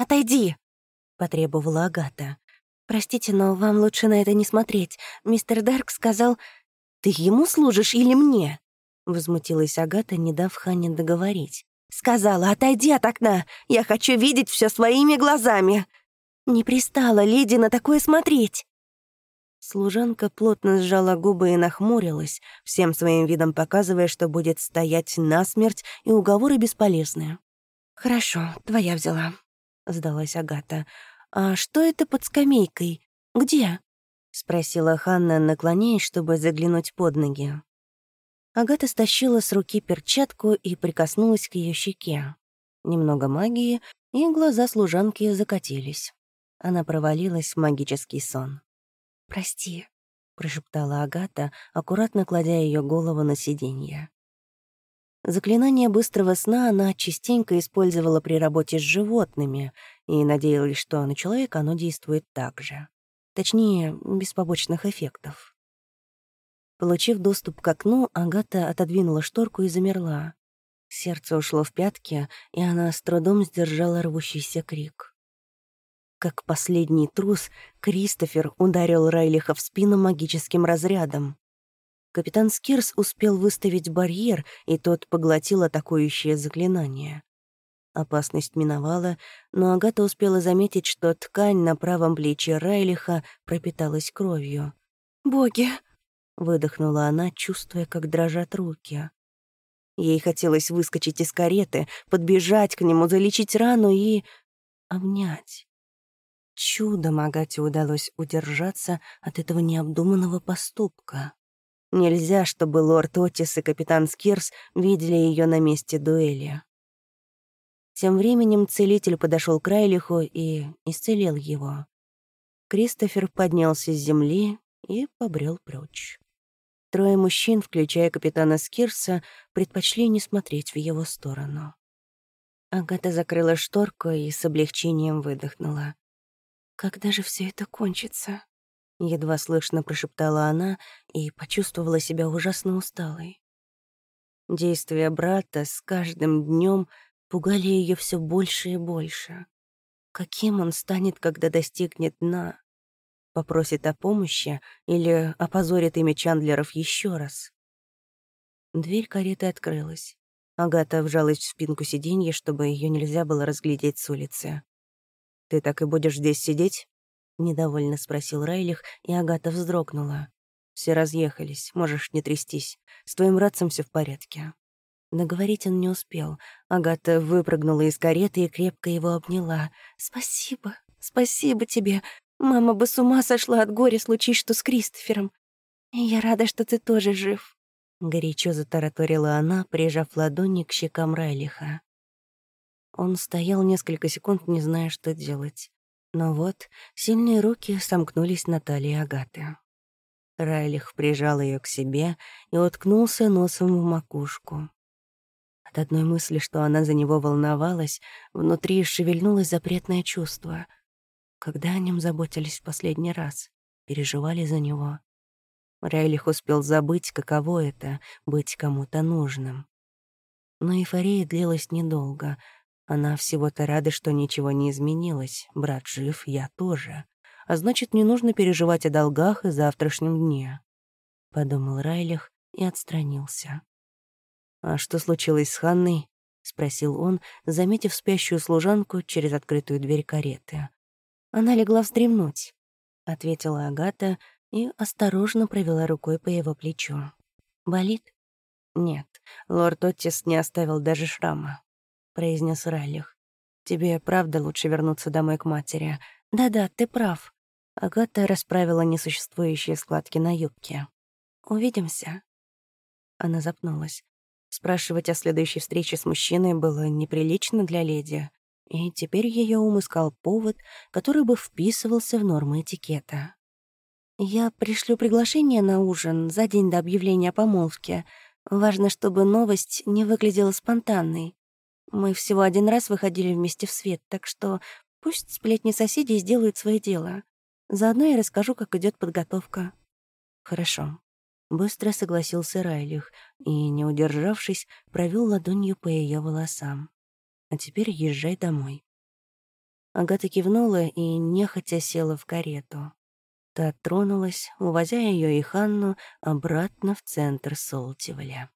отойди!» — потребовала Агата. «Простите, но вам лучше на это не смотреть. Мистер Дарк сказал...» «Ты ему служишь или мне?» — возмутилась Агата, не дав Ханне договорить. «Сказала, отойди от окна! Я хочу видеть все своими глазами!» «Не пристала леди на такое смотреть!» Служанка плотно сжала губы и нахмурилась, всем своим видом показывая, что будет стоять насмерть, и уговоры бесполезны. «Хорошо, твоя взяла», — сдалась Агата. «А что это под скамейкой? Где?» — спросила Ханна, наклоняясь, чтобы заглянуть под ноги. Агата стащила с руки перчатку и прикоснулась к ее щеке. Немного магии, и глаза служанки закатились. Она провалилась в магический сон. «Прости», — прошептала Агата, аккуратно кладя ее голову на сиденье. Заклинание быстрого сна она частенько использовала при работе с животными и надеялась, что на человека оно действует так же. Точнее, без побочных эффектов. Получив доступ к окну, Агата отодвинула шторку и замерла. Сердце ушло в пятки, и она с трудом сдержала рвущийся крик. Как последний трус, Кристофер ударил Райлиха в спину магическим разрядом. Капитан Скирс успел выставить барьер, и тот поглотил атакующее заклинание. Опасность миновала, но Агата успела заметить, что ткань на правом плече Райлиха пропиталась кровью. «Боги!» — выдохнула она, чувствуя, как дрожат руки. Ей хотелось выскочить из кареты, подбежать к нему, залечить рану и... обнять. Чудом Агате удалось удержаться от этого необдуманного поступка. Нельзя, чтобы лорд Отис и капитан Скирс видели ее на месте дуэли. Тем временем целитель подошел к Райлиху и исцелил его. Кристофер поднялся с земли и побрел прочь. Трое мужчин, включая капитана Скирса, предпочли не смотреть в его сторону. Агата закрыла шторку и с облегчением выдохнула. «Когда же все это кончится?» Едва слышно прошептала она и почувствовала себя ужасно усталой. Действия брата с каждым днем пугали ее все больше и больше. Каким он станет, когда достигнет дна? Попросит о помощи или опозорит имя Чандлеров еще раз? Дверь кареты открылась. Агата вжалась в спинку сиденья, чтобы ее нельзя было разглядеть с улицы. «Ты так и будешь здесь сидеть?» Недовольно спросил Райлих, и Агата вздрогнула. «Все разъехались, можешь не трястись. С твоим братцем все в порядке». Наговорить он не успел. Агата выпрыгнула из кареты и крепко его обняла. «Спасибо, спасибо тебе. Мама бы с ума сошла от горя, случись что с Кристофером. я рада, что ты тоже жив». Горячо затараторила она, прижав ладони к щекам Райлиха. Он стоял несколько секунд, не зная, что делать. Но вот сильные руки сомкнулись на талии Агаты. Райлих прижал ее к себе и уткнулся носом в макушку. От одной мысли, что она за него волновалась, внутри шевельнулось запретное чувство. Когда о нем заботились в последний раз, переживали за него. Райлих успел забыть, каково это — быть кому-то нужным. Но эйфория длилась недолго — она всего-то рада, что ничего не изменилось. Брат жив, я тоже. А значит, не нужно переживать о долгах и завтрашнем дне. Подумал Райлих и отстранился. «А что случилось с Ханной?» — спросил он, заметив спящую служанку через открытую дверь кареты. «Она легла вздремнуть», — ответила Агата и осторожно провела рукой по его плечу. «Болит?» «Нет, лорд Оттис не оставил даже шрама. — произнес Райлих. «Тебе правда лучше вернуться домой к матери?» «Да-да, ты прав». Агата расправила несуществующие складки на юбке. «Увидимся». Она запнулась. Спрашивать о следующей встрече с мужчиной было неприлично для леди, и теперь ее ум искал повод, который бы вписывался в нормы этикета. «Я пришлю приглашение на ужин за день до объявления о помолвке. Важно, чтобы новость не выглядела спонтанной. Мы всего один раз выходили вместе в свет, так что пусть сплетни соседей сделают свое дело. Заодно я расскажу, как идет подготовка». «Хорошо». Быстро согласился Райлих и, не удержавшись, провел ладонью по ее волосам. «А теперь езжай домой». Агата кивнула и нехотя села в карету. Та тронулась, увозя ее и Ханну обратно в центр Солтивля.